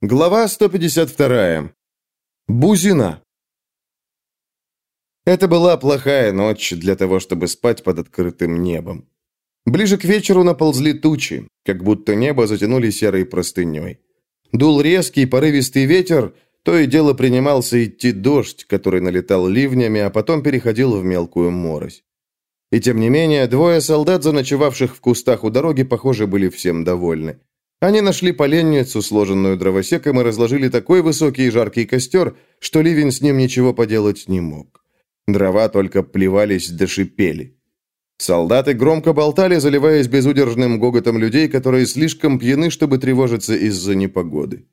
Глава 152. Бузина. Это была плохая ночь для того, чтобы спать под открытым небом. Ближе к вечеру наползли тучи, как будто небо затянули серой простыней. Дул резкий порывистый ветер, то и дело принимался идти дождь, который налетал ливнями, а потом переходил в мелкую морось. И тем не менее, двое солдат, заночевавших в кустах у дороги, похоже, были всем довольны. Они нашли поленницу, сложенную дровосеком, и разложили такой высокий и жаркий костер, что Ливень с ним ничего поделать не мог. Дрова только плевались да шипели. Солдаты громко болтали, заливаясь безудержным гоготом людей, которые слишком пьяны, чтобы тревожиться из-за непогоды.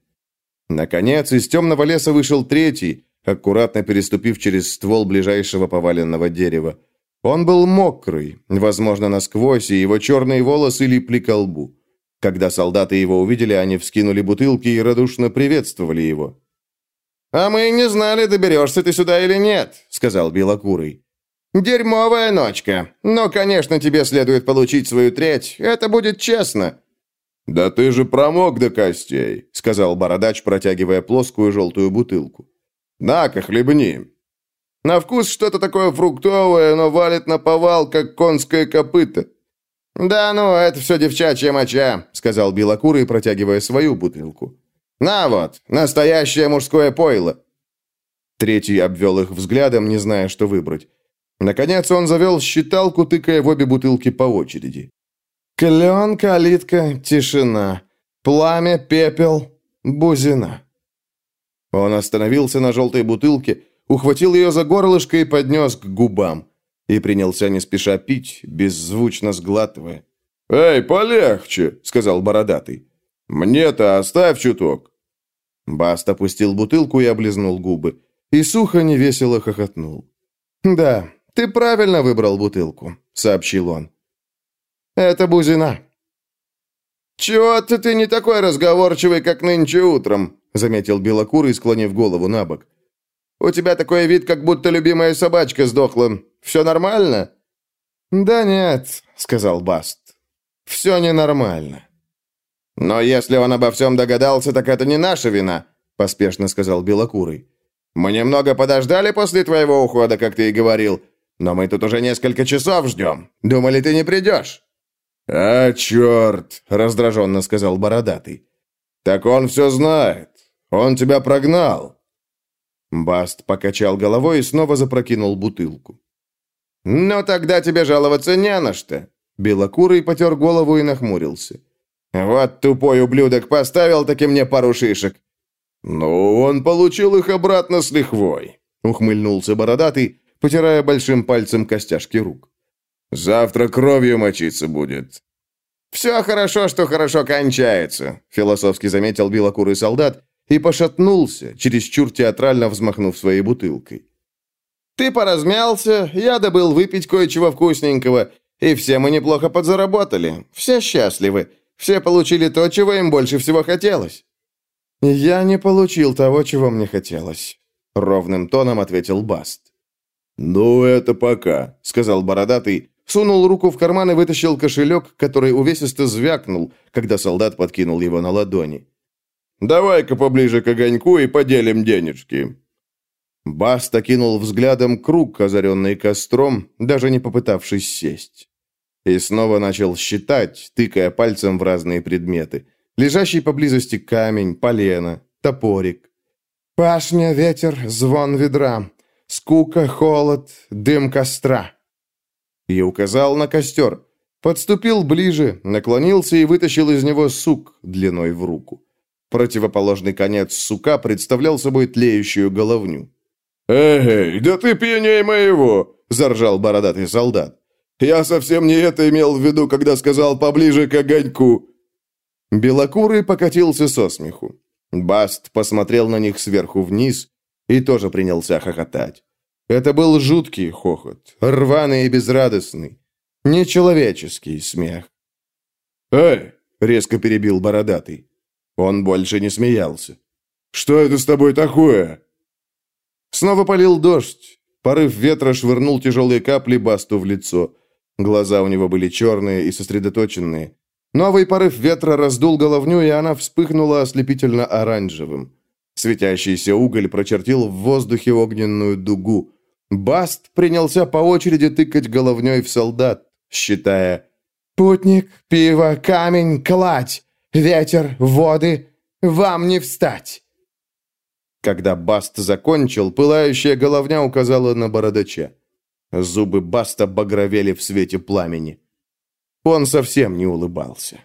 Наконец, из темного леса вышел третий, аккуратно переступив через ствол ближайшего поваленного дерева. Он был мокрый, возможно, насквозь, и его черные волосы липли к лбу. Когда солдаты его увидели, они вскинули бутылки и радушно приветствовали его. «А мы не знали, доберешься ты сюда или нет», — сказал Белокурый. «Дерьмовая ночка. Но, конечно, тебе следует получить свою треть. Это будет честно». «Да ты же промок до костей», — сказал бородач, протягивая плоскую желтую бутылку. «На-ка, хлебни». На вкус что-то такое фруктовое, но валит на повал, как конское копыто. «Да ну, это все девчачья моча», — сказал Белокурый, протягивая свою бутылку. «На вот, настоящее мужское пойло». Третий обвел их взглядом, не зная, что выбрать. Наконец он завел считалку, тыкая в обе бутылки по очереди. «Клен, калитка, тишина. Пламя, пепел, бузина». Он остановился на желтой бутылке, ухватил ее за горлышко и поднес к губам и принялся не спеша пить, беззвучно сглатывая. «Эй, полегче!» — сказал бородатый. «Мне-то оставь чуток!» Баст опустил бутылку и облизнул губы. И сухо невесело хохотнул. «Да, ты правильно выбрал бутылку», — сообщил он. «Это бузина». «Чего-то ты не такой разговорчивый, как нынче утром», — заметил Белокурый, склонив голову на бок. «У тебя такой вид, как будто любимая собачка сдохла. Все нормально?» «Да нет», — сказал Баст. «Все ненормально». «Но если он обо всем догадался, так это не наша вина», — поспешно сказал Белокурый. «Мы немного подождали после твоего ухода, как ты и говорил, но мы тут уже несколько часов ждем. Думали, ты не придешь?» «А, черт!» — раздраженно сказал Бородатый. «Так он все знает. Он тебя прогнал». Баст покачал головой и снова запрокинул бутылку. «Ну, тогда тебе жаловаться не на что». Белокурый потер голову и нахмурился. «Вот тупой ублюдок поставил таки мне пару шишек». «Ну, он получил их обратно с лихвой», — ухмыльнулся бородатый, потирая большим пальцем костяшки рук. «Завтра кровью мочиться будет». «Все хорошо, что хорошо кончается», — философски заметил белокурый солдат и пошатнулся, чересчур театрально взмахнув своей бутылкой. Ты поразмялся, я добыл выпить кое-чего вкусненького, и все мы неплохо подзаработали. Все счастливы. Все получили то, чего им больше всего хотелось». «Я не получил того, чего мне хотелось», — ровным тоном ответил Баст. «Ну, это пока», — сказал Бородатый, сунул руку в карман и вытащил кошелек, который увесисто звякнул, когда солдат подкинул его на ладони. «Давай-ка поближе к огоньку и поделим денежки». Баста кинул взглядом круг, озаренный костром, даже не попытавшись сесть. И снова начал считать, тыкая пальцем в разные предметы. Лежащий поблизости камень, полено, топорик. Пашня, ветер, звон ведра. Скука, холод, дым костра. И указал на костер. Подступил ближе, наклонился и вытащил из него сук длиной в руку. Противоположный конец сука представлял собой тлеющую головню. «Эй, да ты пьяней моего!» – заржал бородатый солдат. «Я совсем не это имел в виду, когда сказал поближе к огоньку!» Белокурый покатился со смеху. Баст посмотрел на них сверху вниз и тоже принялся хохотать. Это был жуткий хохот, рваный и безрадостный, нечеловеческий смех. «Эй!» — резко перебил бородатый. Он больше не смеялся. «Что это с тобой такое?» Снова полил дождь. Порыв ветра швырнул тяжелые капли Басту в лицо. Глаза у него были черные и сосредоточенные. Новый порыв ветра раздул головню, и она вспыхнула ослепительно оранжевым. Светящийся уголь прочертил в воздухе огненную дугу. Баст принялся по очереди тыкать головней в солдат, считая «Путник, пиво, камень, кладь, ветер, воды, вам не встать!» Когда Баст закончил, пылающая головня указала на бородача. Зубы Баста багровели в свете пламени. Он совсем не улыбался.